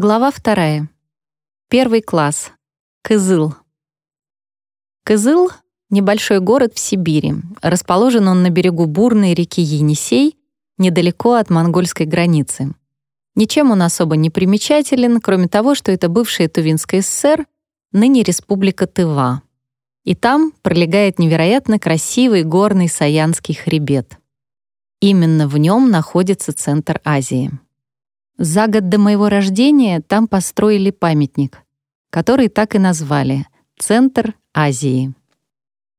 Глава вторая. Первый класс. Кызыл. Кызыл — небольшой город в Сибири. Расположен он на берегу бурной реки Енисей, недалеко от монгольской границы. Ничем он особо не примечателен, кроме того, что это бывшая Тувинская ССР, ныне Республика Тыва. И там пролегает невероятно красивый горный Саянский хребет. Именно в нем находится центр Азии. За год до моего рождения там построили памятник, который так и назвали «Центр Азии».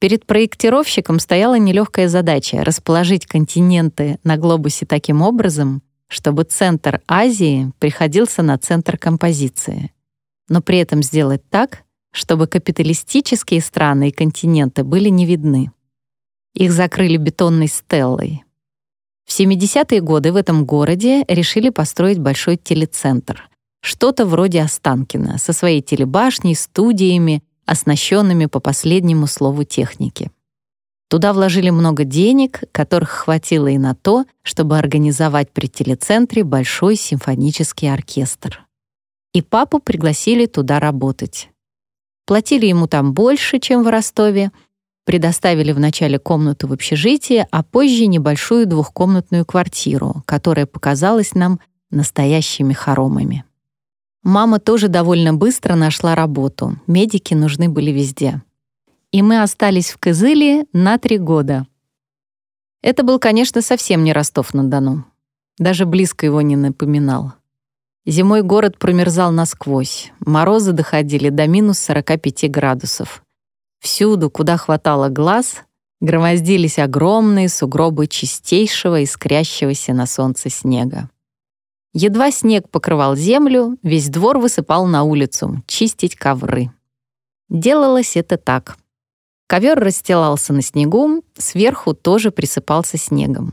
Перед проектировщиком стояла нелегкая задача расположить континенты на глобусе таким образом, чтобы центр Азии приходился на центр композиции, но при этом сделать так, чтобы капиталистические страны и континенты были не видны. Их закрыли бетонной стеллой. В 70-е годы в этом городе решили построить большой телецентр. Что-то вроде Останкина, со своей телебашней, студиями, оснащенными по последнему слову техники. Туда вложили много денег, которых хватило и на то, чтобы организовать при телецентре большой симфонический оркестр. И папу пригласили туда работать. Платили ему там больше, чем в Ростове, Предоставили вначале комнату в общежитии, а позже небольшую двухкомнатную квартиру, которая показалась нам настоящими хоромами. Мама тоже довольно быстро нашла работу. Медики нужны были везде. И мы остались в Кызыле на три года. Это был, конечно, совсем не Ростов-на-Дону. Даже близко его не напоминал. Зимой город промерзал насквозь. Морозы доходили до минус 45 градусов. Всюду, куда хватало глаз, громоздились огромные сугробы чистейшего, искрящегося на солнце снега. Едва снег покрывал землю, весь двор высыпал на улицу, чистить ковры. Делалось это так. Ковер расстилался на снегу, сверху тоже присыпался снегом.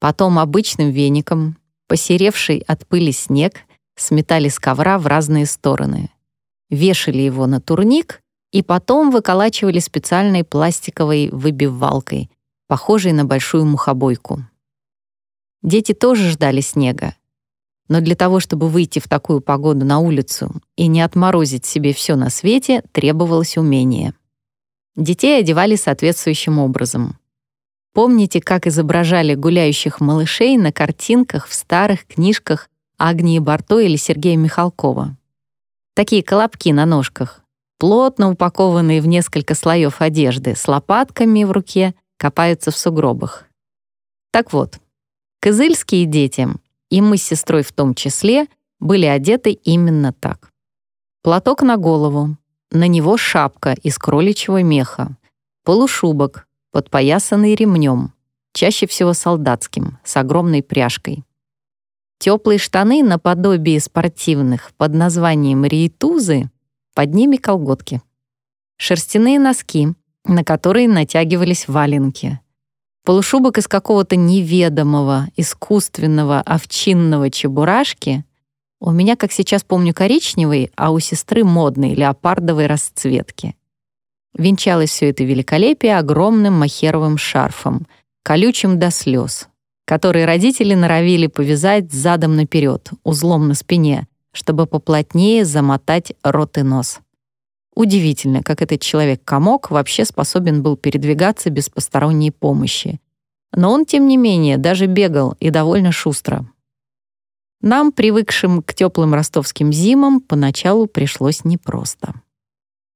Потом обычным веником, посеревший от пыли снег, сметали с ковра в разные стороны. Вешали его на турник и потом выколачивали специальной пластиковой выбивалкой, похожей на большую мухобойку. Дети тоже ждали снега. Но для того, чтобы выйти в такую погоду на улицу и не отморозить себе все на свете, требовалось умение. Детей одевали соответствующим образом. Помните, как изображали гуляющих малышей на картинках в старых книжках Агнии Барто или Сергея Михалкова? Такие колобки на ножках, плотно упакованные в несколько слоев одежды, с лопатками в руке, копаются в сугробах. Так вот, кызыльские дети, и мы с сестрой в том числе, были одеты именно так. Платок на голову, на него шапка из кроличьего меха, полушубок, подпоясанный ремнем, чаще всего солдатским, с огромной пряжкой. Теплые штаны наподобие спортивных под названием рейтузы под ними колготки. Шерстяные носки, на которые натягивались валенки. Полушубок из какого-то неведомого, искусственного овчинного чебурашки. У меня, как сейчас помню, коричневый, а у сестры модный, леопардовой расцветки. Венчалось все это великолепие огромным махеровым шарфом, колючим до слез, который родители норовили повязать задом наперед, узлом на спине, чтобы поплотнее замотать рот и нос. Удивительно, как этот человек-комок вообще способен был передвигаться без посторонней помощи. Но он, тем не менее, даже бегал и довольно шустро. Нам, привыкшим к теплым ростовским зимам, поначалу пришлось непросто.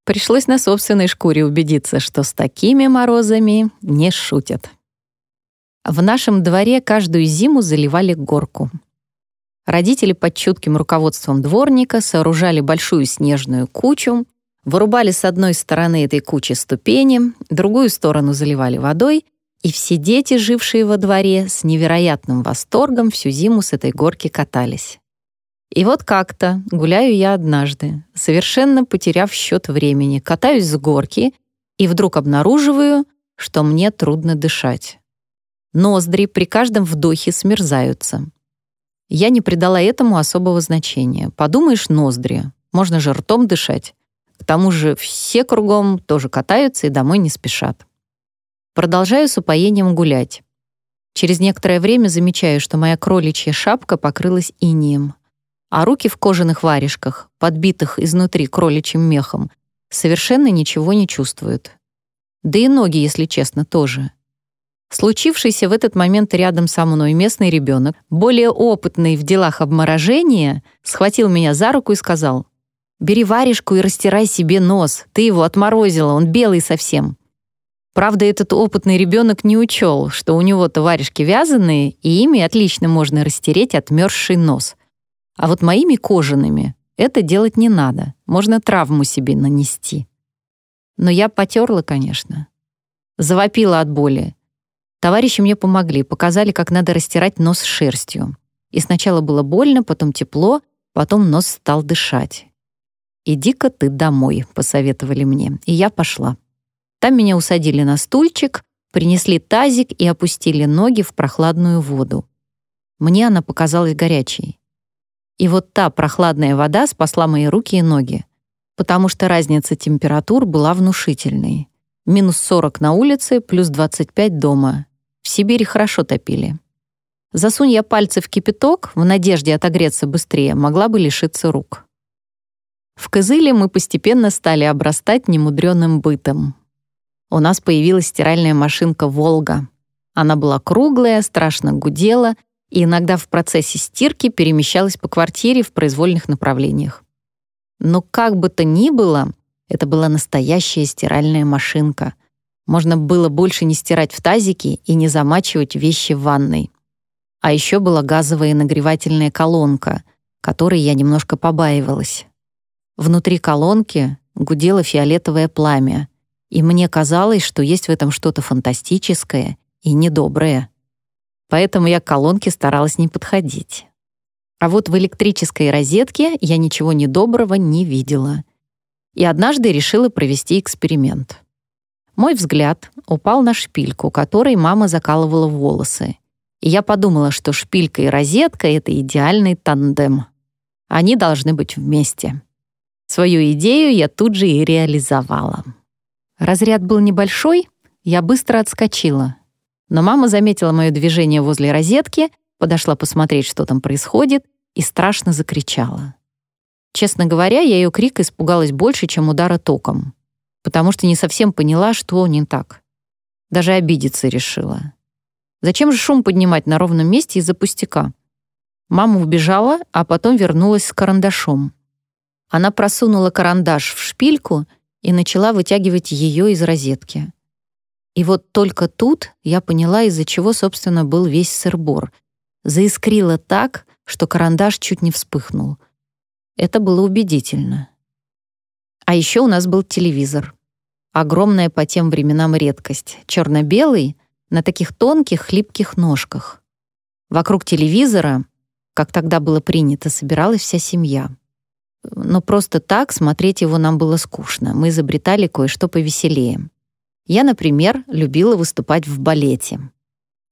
Пришлось на собственной шкуре убедиться, что с такими морозами не шутят. В нашем дворе каждую зиму заливали горку — Родители под чутким руководством дворника сооружали большую снежную кучу, вырубали с одной стороны этой кучи ступени, другую сторону заливали водой, и все дети, жившие во дворе, с невероятным восторгом всю зиму с этой горки катались. И вот как-то гуляю я однажды, совершенно потеряв счет времени, катаюсь с горки и вдруг обнаруживаю, что мне трудно дышать. Ноздри при каждом вдохе смерзаются. Я не придала этому особого значения. Подумаешь, ноздри. Можно же ртом дышать. К тому же все кругом тоже катаются и домой не спешат. Продолжаю с упоением гулять. Через некоторое время замечаю, что моя кроличья шапка покрылась инием. а руки в кожаных варежках, подбитых изнутри кроличьим мехом, совершенно ничего не чувствуют. Да и ноги, если честно, тоже. Случившийся в этот момент рядом со мной местный ребенок, более опытный в делах обморожения, схватил меня за руку и сказал, «Бери варежку и растирай себе нос, ты его отморозила, он белый совсем». Правда, этот опытный ребенок не учел, что у него-то варежки вязаные, и ими отлично можно растереть отмерзший нос. А вот моими кожаными это делать не надо, можно травму себе нанести. Но я потерла, конечно. Завопила от боли. Товарищи мне помогли, показали, как надо растирать нос шерстью. И сначала было больно, потом тепло, потом нос стал дышать. «Иди-ка ты домой», — посоветовали мне, и я пошла. Там меня усадили на стульчик, принесли тазик и опустили ноги в прохладную воду. Мне она показалась горячей. И вот та прохладная вода спасла мои руки и ноги, потому что разница температур была внушительной. Минус 40 на улице, плюс 25 дома. В Сибири хорошо топили. Засунь я пальцы в кипяток, в надежде отогреться быстрее, могла бы лишиться рук. В Кызыле мы постепенно стали обрастать немудрёным бытом. У нас появилась стиральная машинка «Волга». Она была круглая, страшно гудела и иногда в процессе стирки перемещалась по квартире в произвольных направлениях. Но как бы то ни было, это была настоящая стиральная машинка. Можно было больше не стирать в тазике и не замачивать вещи в ванной. А еще была газовая нагревательная колонка, которой я немножко побаивалась. Внутри колонки гудело фиолетовое пламя, и мне казалось, что есть в этом что-то фантастическое и недоброе поэтому я к колонке старалась не подходить. А вот в электрической розетке я ничего недоброго не видела. И однажды решила провести эксперимент. Мой взгляд упал на шпильку, которой мама закалывала волосы. И я подумала, что шпилька и розетка — это идеальный тандем. Они должны быть вместе. Свою идею я тут же и реализовала. Разряд был небольшой, я быстро отскочила, но мама заметила мое движение возле розетки, подошла посмотреть, что там происходит, и страшно закричала. Честно говоря, я ее крик испугалась больше, чем удара током, потому что не совсем поняла, что не так. Даже обидеться решила. Зачем же шум поднимать на ровном месте из-за пустяка? Мама убежала, а потом вернулась с карандашом. Она просунула карандаш в шпильку и начала вытягивать ее из розетки. И вот только тут я поняла, из-за чего, собственно, был весь сырбор. Заискрило так, что карандаш чуть не вспыхнул. Это было убедительно. А еще у нас был телевизор. Огромная по тем временам редкость. черно-белый, на таких тонких, хлипких ножках. Вокруг телевизора, как тогда было принято, собиралась вся семья. Но просто так смотреть его нам было скучно. Мы изобретали кое-что повеселее. Я, например, любила выступать в балете.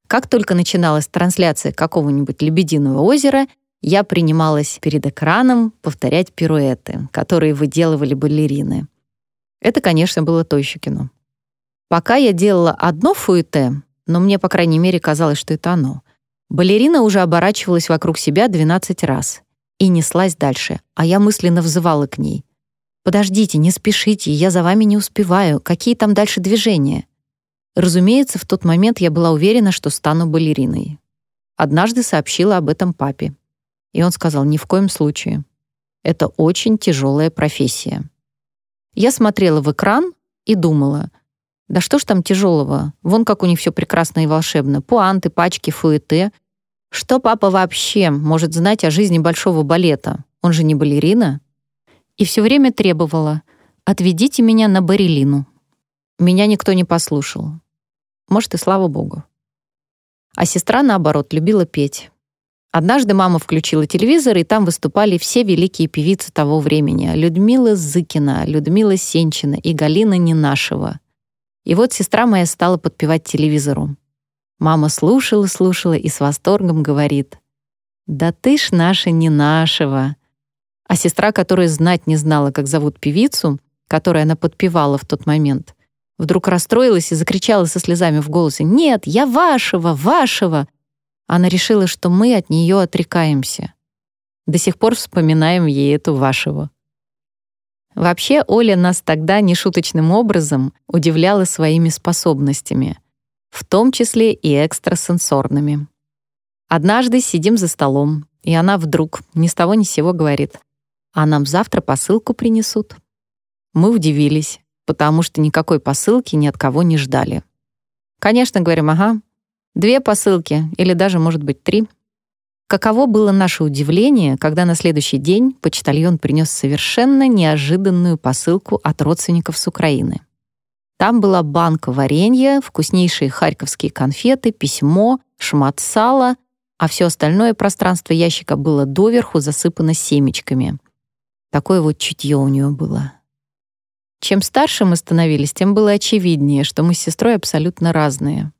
Как только начиналась трансляция какого-нибудь «Лебединого озера», я принималась перед экраном повторять пируэты, которые выделывали балерины. Это, конечно, было то еще кино. Пока я делала одно фуэте, но мне, по крайней мере, казалось, что это оно, балерина уже оборачивалась вокруг себя 12 раз и неслась дальше, а я мысленно взывала к ней. «Подождите, не спешите, я за вами не успеваю. Какие там дальше движения?» Разумеется, в тот момент я была уверена, что стану балериной. Однажды сообщила об этом папе. И он сказал, ни в коем случае. Это очень тяжелая профессия. Я смотрела в экран и думала, да что ж там тяжелого? Вон как у них все прекрасно и волшебно. Пуанты, пачки, фуэте. Что папа вообще может знать о жизни большого балета? Он же не балерина и все время требовала «отведите меня на Барелину». Меня никто не послушал. Может, и слава богу. А сестра, наоборот, любила петь. Однажды мама включила телевизор, и там выступали все великие певицы того времени. Людмила Зыкина, Людмила Сенчина и Галина Ненашева. И вот сестра моя стала подпевать телевизору. Мама слушала, слушала и с восторгом говорит, «Да ты ж наша не а сестра, которая знать не знала, как зовут певицу, которой она подпевала в тот момент, вдруг расстроилась и закричала со слезами в голосе «Нет, я вашего, вашего!» Она решила, что мы от нее отрекаемся. До сих пор вспоминаем ей эту вашего. Вообще, Оля нас тогда нешуточным образом удивляла своими способностями, в том числе и экстрасенсорными. Однажды сидим за столом, и она вдруг ни с того ни с сего говорит, «А нам завтра посылку принесут». Мы удивились, потому что никакой посылки ни от кого не ждали. Конечно, говорим, ага, две посылки или даже, может быть, три. Каково было наше удивление, когда на следующий день почтальон принес совершенно неожиданную посылку от родственников с Украины. Там была банка варенья, вкуснейшие харьковские конфеты, письмо, шмат сала — а все остальное пространство ящика было доверху засыпано семечками. Такое вот чутье у нее было. Чем старше мы становились, тем было очевиднее, что мы с сестрой абсолютно разные.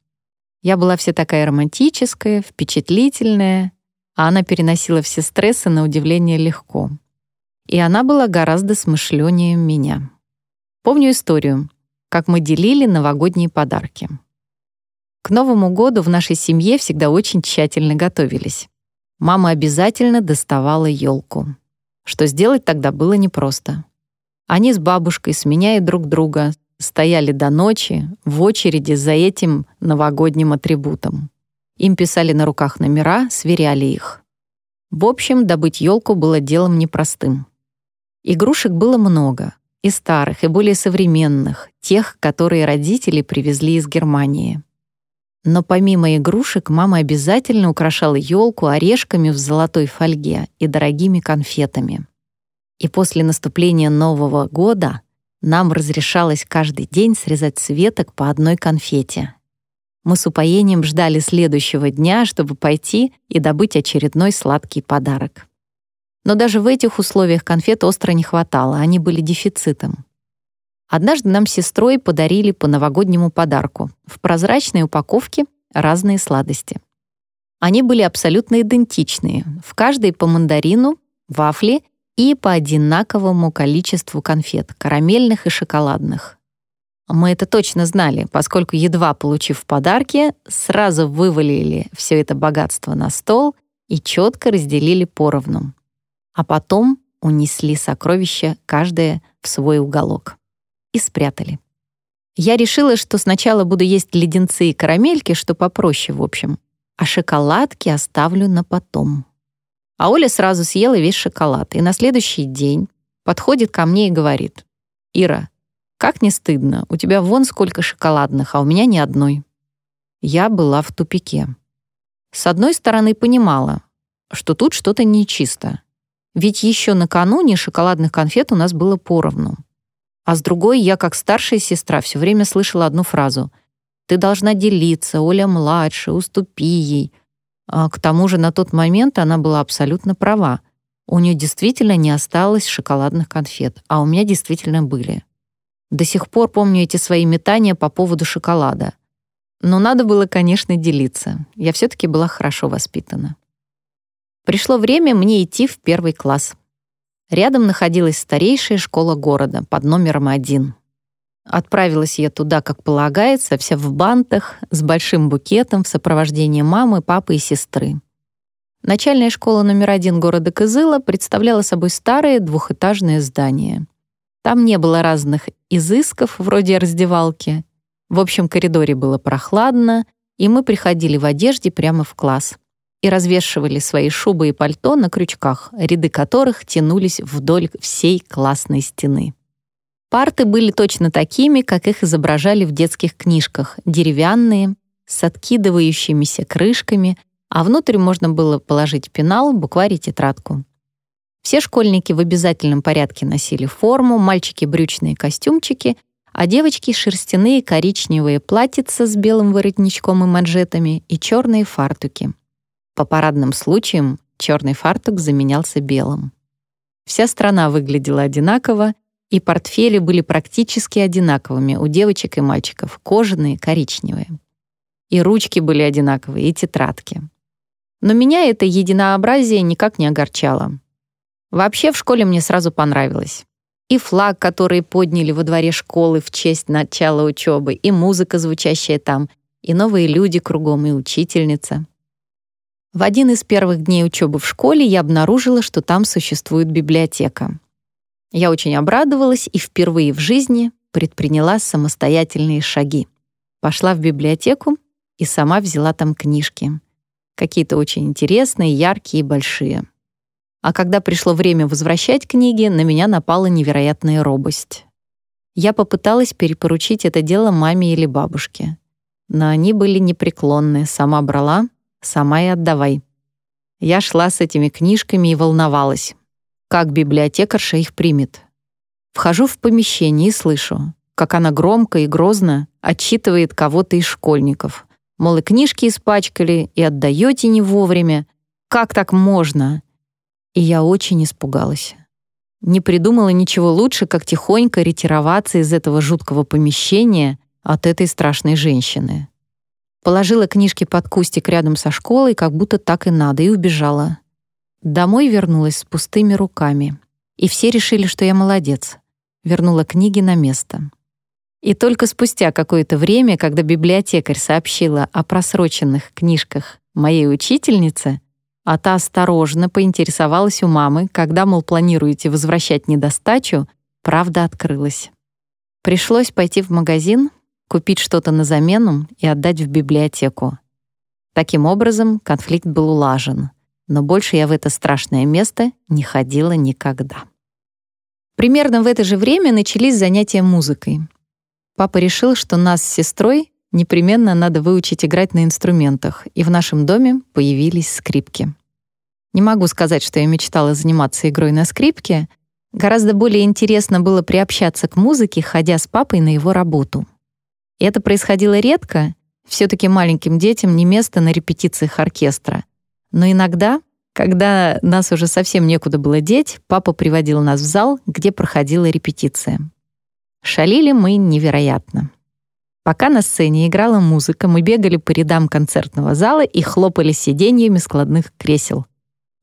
Я была вся такая романтическая, впечатлительная, а она переносила все стрессы на удивление легко. И она была гораздо смышленнее меня. Помню историю, как мы делили новогодние подарки. К Новому году в нашей семье всегда очень тщательно готовились. Мама обязательно доставала елку. Что сделать тогда было непросто. Они с бабушкой, сменяя друг друга, стояли до ночи в очереди за этим новогодним атрибутом. Им писали на руках номера, сверяли их. В общем, добыть елку было делом непростым. Игрушек было много, и старых, и более современных, тех, которые родители привезли из Германии. Но помимо игрушек, мама обязательно украшала елку орешками в золотой фольге и дорогими конфетами. И после наступления Нового года нам разрешалось каждый день срезать с веток по одной конфете. Мы с упоением ждали следующего дня, чтобы пойти и добыть очередной сладкий подарок. Но даже в этих условиях конфет остро не хватало, они были дефицитом. Однажды нам с сестрой подарили по новогоднему подарку в прозрачной упаковке разные сладости. Они были абсолютно идентичные, в каждой по мандарину, вафли и по одинаковому количеству конфет, карамельных и шоколадных. Мы это точно знали, поскольку, едва получив подарки, сразу вывалили все это богатство на стол и четко разделили поровну. А потом унесли сокровища каждое в свой уголок и спрятали. Я решила, что сначала буду есть леденцы и карамельки, что попроще, в общем, а шоколадки оставлю на потом. А Оля сразу съела весь шоколад, и на следующий день подходит ко мне и говорит, «Ира, как не стыдно, у тебя вон сколько шоколадных, а у меня ни одной». Я была в тупике. С одной стороны, понимала, что тут что-то нечисто. Ведь еще накануне шоколадных конфет у нас было поровну. А с другой, я, как старшая сестра, все время слышала одну фразу. «Ты должна делиться, Оля младше, уступи ей». А к тому же на тот момент она была абсолютно права. У нее действительно не осталось шоколадных конфет, а у меня действительно были. До сих пор помню эти свои метания по поводу шоколада. Но надо было, конечно, делиться. Я все таки была хорошо воспитана. Пришло время мне идти в первый класс. Рядом находилась старейшая школа города под номером один. Отправилась я туда, как полагается, вся в бантах, с большим букетом в сопровождении мамы, папы и сестры. Начальная школа номер один города Кызыла представляла собой старое двухэтажное здание. Там не было разных изысков, вроде раздевалки. В общем коридоре было прохладно, и мы приходили в одежде прямо в класс и развешивали свои шубы и пальто на крючках, ряды которых тянулись вдоль всей классной стены. Парты были точно такими, как их изображали в детских книжках, деревянные, с откидывающимися крышками, а внутрь можно было положить пенал, букварь и тетрадку. Все школьники в обязательном порядке носили форму, мальчики — брючные костюмчики, а девочки — шерстяные коричневые платьица с белым воротничком и манжетами и черные фартуки. По парадным случаям черный фартук заменялся белым. Вся страна выглядела одинаково, и портфели были практически одинаковыми у девочек и мальчиков, кожаные, коричневые. И ручки были одинаковые, и тетрадки. Но меня это единообразие никак не огорчало. Вообще в школе мне сразу понравилось. И флаг, который подняли во дворе школы в честь начала учебы, и музыка, звучащая там, и новые люди кругом, и учительница. В один из первых дней учебы в школе я обнаружила, что там существует библиотека. Я очень обрадовалась и впервые в жизни предприняла самостоятельные шаги. Пошла в библиотеку и сама взяла там книжки. Какие-то очень интересные, яркие и большие. А когда пришло время возвращать книги, на меня напала невероятная робость. Я попыталась перепоручить это дело маме или бабушке. Но они были непреклонны. Сама брала, сама и отдавай. Я шла с этими книжками и волновалась, как библиотекарша их примет. Вхожу в помещение и слышу, как она громко и грозно отчитывает кого-то из школьников. Мол, и книжки испачкали, и отдаете не вовремя. Как так можно? И я очень испугалась. Не придумала ничего лучше, как тихонько ретироваться из этого жуткого помещения от этой страшной женщины. Положила книжки под кустик рядом со школой, как будто так и надо, и убежала. Домой вернулась с пустыми руками. И все решили, что я молодец. Вернула книги на место. И только спустя какое-то время, когда библиотекарь сообщила о просроченных книжках моей учительнице, а та осторожно поинтересовалась у мамы, когда, мол, планируете возвращать недостачу, правда открылась. Пришлось пойти в магазин, купить что-то на замену и отдать в библиотеку. Таким образом, конфликт был улажен, но больше я в это страшное место не ходила никогда. Примерно в это же время начались занятия музыкой. Папа решил, что нас с сестрой непременно надо выучить играть на инструментах, и в нашем доме появились скрипки. Не могу сказать, что я мечтала заниматься игрой на скрипке. Гораздо более интересно было приобщаться к музыке, ходя с папой на его работу. И это происходило редко, все таки маленьким детям не место на репетициях оркестра. Но иногда, когда нас уже совсем некуда было деть, папа приводил нас в зал, где проходила репетиция. Шалили мы невероятно. Пока на сцене играла музыка, мы бегали по рядам концертного зала и хлопали сиденьями складных кресел.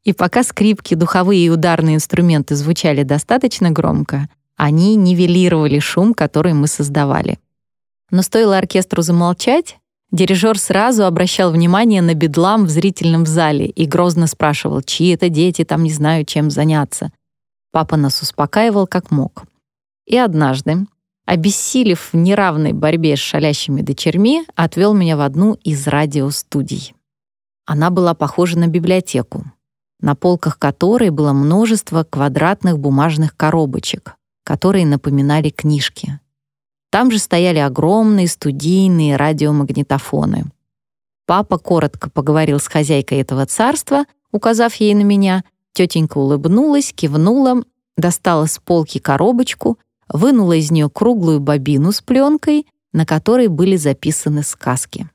И пока скрипки, духовые и ударные инструменты звучали достаточно громко, они нивелировали шум, который мы создавали. Но стоило оркестру замолчать, дирижер сразу обращал внимание на бедлам в зрительном зале и грозно спрашивал, чьи это дети, там не знаю, чем заняться. Папа нас успокаивал как мог. И однажды, обессилев в неравной борьбе с шалящими дочерьми, отвел меня в одну из радиостудий. Она была похожа на библиотеку, на полках которой было множество квадратных бумажных коробочек, которые напоминали книжки. Там же стояли огромные студийные радиомагнитофоны. Папа коротко поговорил с хозяйкой этого царства, указав ей на меня. Тетенька улыбнулась, кивнула, достала с полки коробочку, вынула из нее круглую бобину с пленкой, на которой были записаны сказки.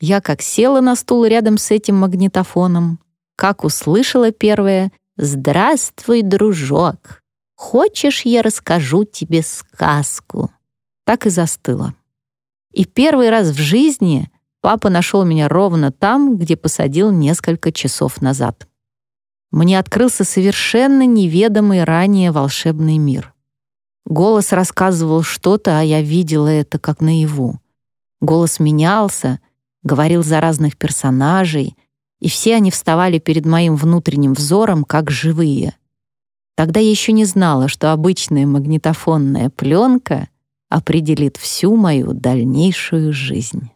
Я как села на стул рядом с этим магнитофоном, как услышала первое «Здравствуй, дружок! Хочешь, я расскажу тебе сказку?» Так и застыла. И первый раз в жизни папа нашел меня ровно там, где посадил несколько часов назад. Мне открылся совершенно неведомый ранее волшебный мир. Голос рассказывал что-то, а я видела это как наяву. Голос менялся, говорил за разных персонажей, и все они вставали перед моим внутренним взором как живые. Тогда я еще не знала, что обычная магнитофонная пленка — определит всю мою дальнейшую жизнь.